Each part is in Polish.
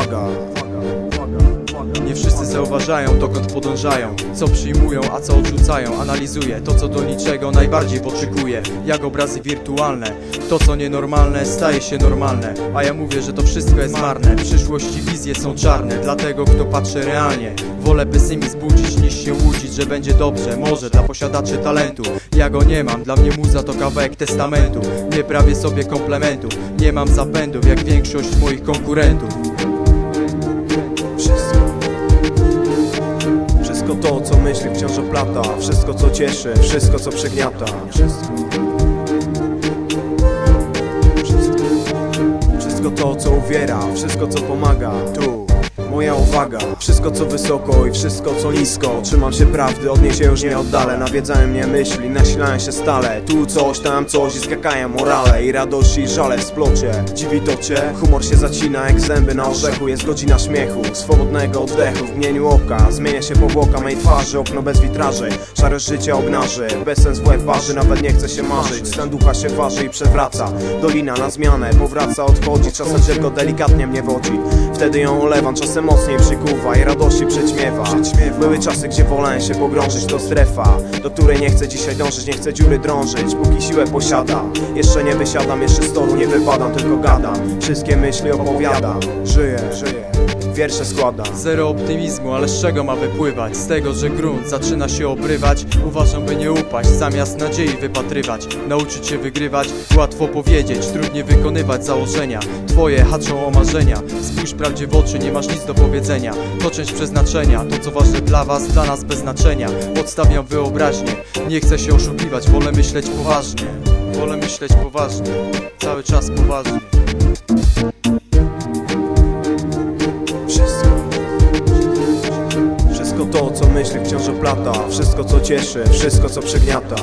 uwaga. Nie wszyscy zauważają, dokąd podążają Co przyjmują, a co odrzucają. Analizuję to, co do niczego najbardziej potrzykuje Jak obrazy wirtualne. To, co nienormalne, staje się normalne. A ja mówię, że to wszystko jest marne. Przyszłości wizje są czarne. Dlatego, kto patrzy realnie Wolę pesymizm budzić, niż się łudzić, że będzie dobrze. Może dla posiadaczy talentu. Ja go nie mam, dla mnie muza to kawałek testamentu. Nie prawię sobie komplementów Nie mam zapędów, jak większość moich konkurentów to, co myśli wciąż oplata. Wszystko, co cieszy, wszystko, co przygniata. Wszystko. Wszystko. To, co uwiera, wszystko, co pomaga. Tu Moja uwaga, wszystko co wysoko i wszystko co nisko. Trzymam się prawdy, od niej się już nie oddalę. Nawiedzają mnie myśli, nasilają się stale. Tu coś, tam coś i skakają morale. I radości i żale w splocie. Dziwi to cię, humor się zacina jak zęby na orzechu. Jest godzina śmiechu, swobodnego oddechu. W mgnieniu oka, zmienia się powłoka mej twarzy. Okno bez witraży, szare życie obnaży. Bez sens w łeb waży, nawet nie chce się marzyć. Stan ducha się waży i przewraca. Dolina na zmianę, powraca, odchodzi. Czasem tylko delikatnie mnie wodzi. Wtedy ją olewam, czasem mocniej przykuwa I radości przyćmiewa Były czasy, gdzie wolałem się pogrążyć To strefa, do której nie chcę dzisiaj dążyć Nie chcę dziury drążyć, póki siłę posiada. Jeszcze nie wysiadam, jeszcze z toru nie wypadam Tylko gadam, wszystkie myśli opowiadam. Żyję, żyję, wiersze składam. Zero optymizmu, ale z czego ma wypływać? Z tego, że grunt zaczyna się obrywać. Uważam, by nie upaść, zamiast nadziei wypatrywać. Nauczyć się wygrywać, łatwo powiedzieć Trudniej wykonywać założenia. Twoje haczą o marzenia. Spójrz prawdzie w oczy, nie masz nic do powiedzenia. To część przeznaczenia, to co ważne dla was, dla nas bez znaczenia. Odstawiam wyobraźnię, nie chcę się oszukiwać Wolę myśleć poważnie, wolę myśleć poważnie. Cały czas poważnie. Wszystko. To, co myśli wciąż oplata Wszystko, co cieszy, wszystko, co przygniata.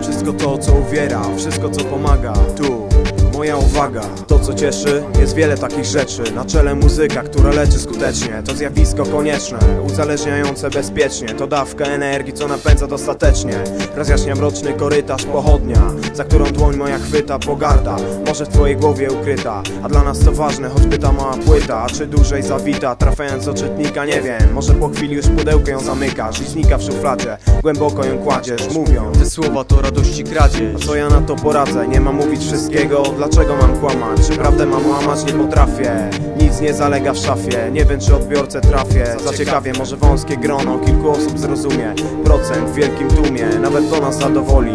Wszystko to, co uwiera, wszystko, co pomaga. Tu Moja uwaga, to co cieszy, jest wiele takich rzeczy. Na czele muzyka, która leczy skutecznie To zjawisko konieczne, uzależniające bezpiecznie. To dawka energii, co napędza dostatecznie. Rozjaśnia mroczny korytarz, pochodnia Za którą dłoń moja chwyta, pogarda Może w twojej głowie ukryta. A dla nas to ważne, choćby ta mała płyta A czy dłużej zawita, trafiając do czytnika, nie wiem. Może po chwili już pudełkę ją zamykasz I znika w szufladzie, głęboko ją kładziesz Mówią, Te słowa to radości kradzież. Co ja na to poradzę? Nie mam mówić wszystkiego, dlaczego mam kłamać? Czy prawdę mam łamać? Nie potrafię. Nic nie zalega w szafie, nie wiem czy odbiorcę trafię. Zaciekawie, może wąskie grono, kilku osób zrozumie Procent w wielkim tłumie, nawet to nas zadowoli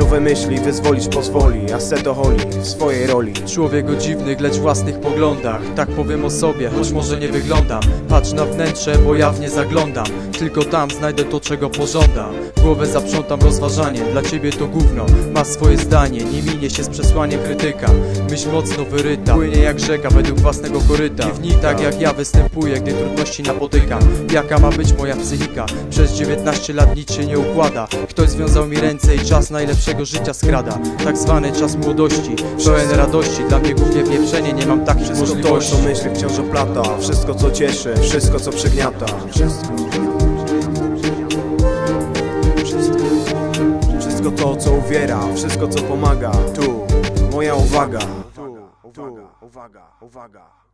Nowe myśli wyzwolić pozwoli, a se doholi w swojej roli. Człowiek o dziwnych, lecz własnych poglądach. Tak powiem o sobie, choć może nie wyglądam. Patrz na wnętrze, bo jawnie zaglądam. Tylko tam znajdę to, czego pożądam. Głowę zaprzątam rozważanie, dla ciebie to gówno. Ma swoje zdanie, nie minie się z przesłaniem krytyka. Myśl mocno wyryta, płynie jak rzeka według własnego koryta. Nich tak jak ja występuję, gdy trudności napotykam. Jaka ma być moja psychika? Przez 19 lat nic się nie układa. Ktoś związał mi ręce i czas najlepszego życia skrada. Tak zwany czas młodości, pełen radości. Dla mnie głównie pieprzenie, nie mam takich Wszystko to, możliwości. co myśli wciąż oplata Wszystko co cieszy, wszystko co przygniata. Wszystko. Wszystko. Wszystko to, co uwiera, wszystko co pomaga. Tu, moja uwaga. Tu, uwaga, uwaga, uwaga